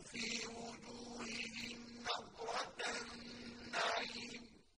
فِي وُجُوهِهِمْ